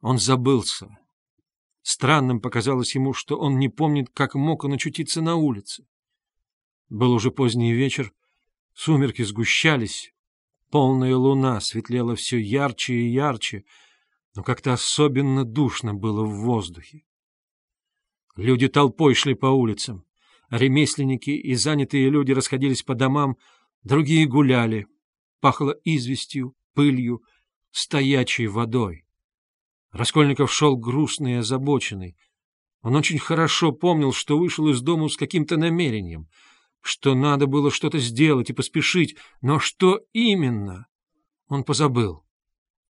Он забылся. Странным показалось ему, что он не помнит, как мог он очутиться на улице. Был уже поздний вечер, сумерки сгущались, полная луна светлела все ярче и ярче, но как-то особенно душно было в воздухе. Люди толпой шли по улицам, ремесленники и занятые люди расходились по домам, другие гуляли, пахло известью, пылью, стоячей водой. Раскольников шел грустный и озабоченный. Он очень хорошо помнил, что вышел из дому с каким-то намерением, что надо было что-то сделать и поспешить, но что именно, он позабыл.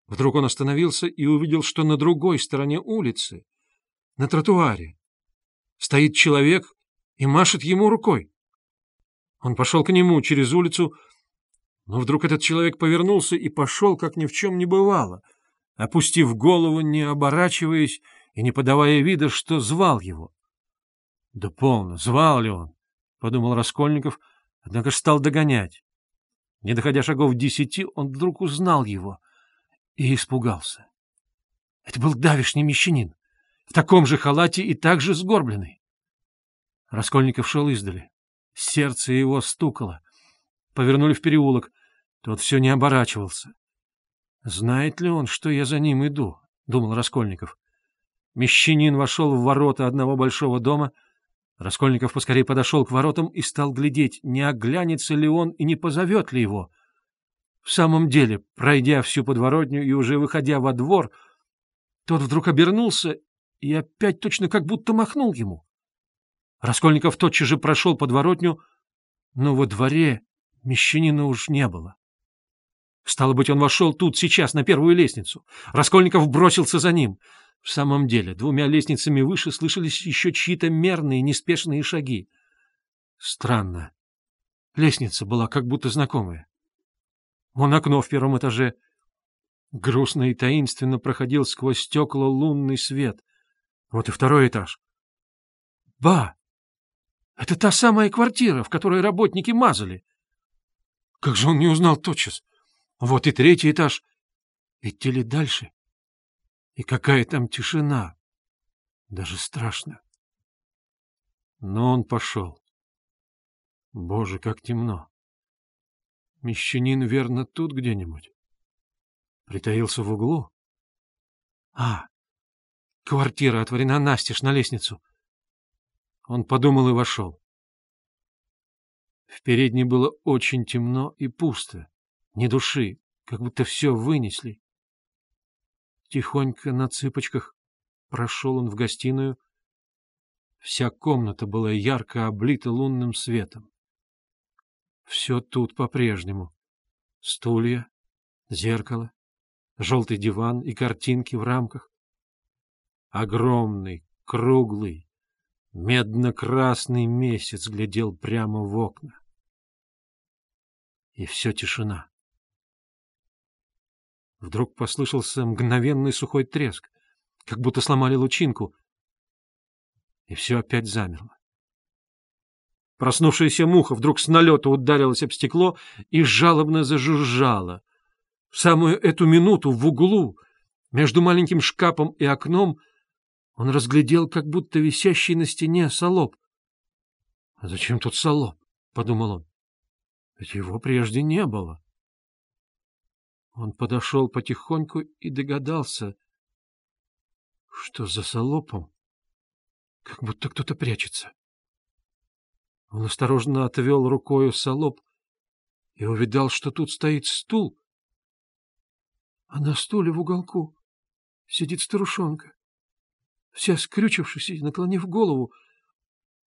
Вдруг он остановился и увидел, что на другой стороне улицы, на тротуаре, стоит человек и машет ему рукой. Он пошел к нему через улицу, но вдруг этот человек повернулся и пошел, как ни в чем не бывало — опустив голову, не оборачиваясь и не подавая вида, что звал его. — Да полно, звал ли он? — подумал Раскольников, однако стал догонять. Не доходя шагов десяти, он вдруг узнал его и испугался. Это был давишний мещанин, в таком же халате и также сгорбленный. Раскольников шел издали. Сердце его стукало. Повернули в переулок. Тот все не оборачивался. Знает ли он, что я за ним иду? — думал Раскольников. Мещанин вошел в ворота одного большого дома. Раскольников поскорее подошел к воротам и стал глядеть, не оглянется ли он и не позовет ли его. В самом деле, пройдя всю подворотню и уже выходя во двор, тот вдруг обернулся и опять точно как будто махнул ему. Раскольников тотчас же прошел подворотню, но во дворе мещанина уж не было. Стало быть, он вошел тут сейчас, на первую лестницу. Раскольников бросился за ним. В самом деле, двумя лестницами выше слышались еще чьи-то мерные, неспешные шаги. Странно. Лестница была как будто знакомая. Вон окно в первом этаже. Грустно и таинственно проходил сквозь стекла лунный свет. Вот и второй этаж. Ба! Это та самая квартира, в которой работники мазали. Как же он не узнал тотчас? — вот и третий этаж. Идти ли дальше? И какая там тишина. Даже страшно. Но он пошел. Боже, как темно. Мещанин, верно, тут где-нибудь. Притаился в углу. А, квартира отворена настежь на лестницу. Он подумал и вошел. В передней было очень темно и пусто ни души, как будто все вынесли. Тихонько на цыпочках прошел он в гостиную. Вся комната была ярко облита лунным светом. Все тут по-прежнему. Стулья, зеркало, желтый диван и картинки в рамках. Огромный, круглый, медно-красный месяц глядел прямо в окна. И все тишина. Вдруг послышался мгновенный сухой треск, как будто сломали лучинку, и все опять замерло. Проснувшаяся муха вдруг с налета ударилась об стекло и жалобно зажужжала. В самую эту минуту в углу, между маленьким шкафом и окном, он разглядел, как будто висящий на стене солоб. — А зачем тут солоб? — подумал он. — Ведь его прежде не было. Он подошел потихоньку и догадался, что за солопом как будто кто-то прячется. Он осторожно отвел рукою солоп и увидал, что тут стоит стул, а на стуле в уголку сидит старушонка, вся скрючившись и наклонив голову,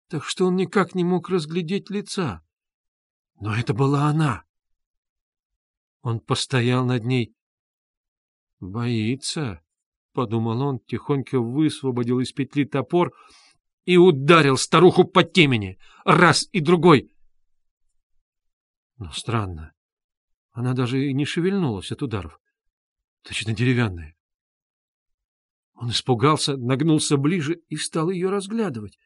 так что он никак не мог разглядеть лица. Но это была она. Он постоял над ней. «Боится», — подумал он, тихонько высвободил из петли топор и ударил старуху по темени, раз и другой. Но странно, она даже и не шевельнулась от ударов, точно деревянная. Он испугался, нагнулся ближе и стал ее разглядывать.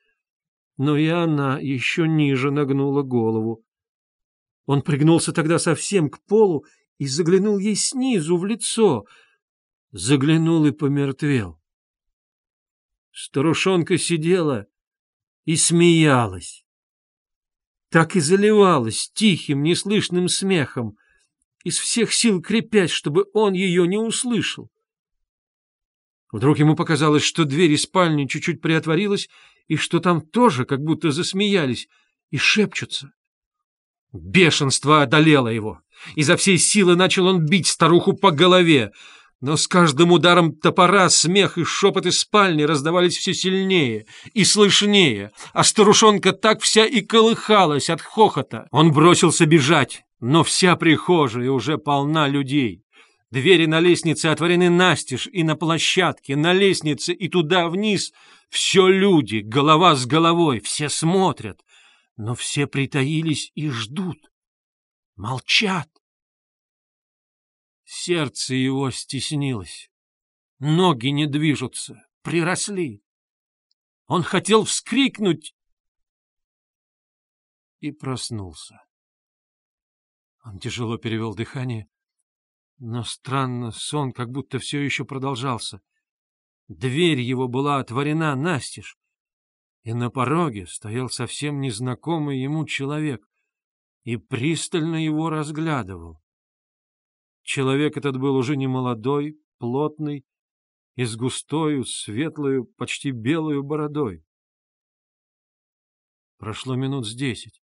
Но и она еще ниже нагнула голову. Он пригнулся тогда совсем к полу и заглянул ей снизу в лицо. заглянул и помертвел. Старушонка сидела и смеялась. Так и заливалась тихим, неслышным смехом, из всех сил крепясь, чтобы он ее не услышал. Вдруг ему показалось, что дверь из спальни чуть-чуть приотворилась, и что там тоже как будто засмеялись и шепчутся. Бешенство одолело его. Изо всей силы начал он бить старуху по голове. Но с каждым ударом топора смех и шепот из спальни раздавались все сильнее и слышнее, а старушонка так вся и колыхалась от хохота. Он бросился бежать, но вся прихожая уже полна людей. Двери на лестнице отворены настежь, и на площадке, на лестнице и туда вниз. Все люди, голова с головой, все смотрят, но все притаились и ждут. Молчат. Сердце его стеснилось. Ноги не движутся, приросли. Он хотел вскрикнуть и проснулся. Он тяжело перевел дыхание, но странно, сон как будто все еще продолжался. Дверь его была отворена настежь, и на пороге стоял совсем незнакомый ему человек и пристально его разглядывал. Человек этот был уже не молодой, плотный и с густою, светлою, почти белую бородой. Прошло минут с десять.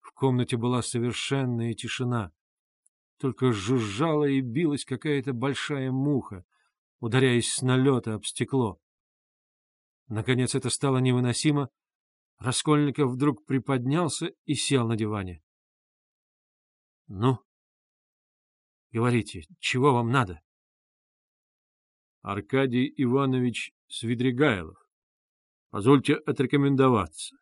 В комнате была совершенная тишина. Только жужжала и билась какая-то большая муха, ударяясь с налета об стекло. Наконец это стало невыносимо. Раскольников вдруг приподнялся и сел на диване. — Ну? Говорите, чего вам надо? Аркадий Иванович Свидригайлов. Позвольте отрекомендоваться.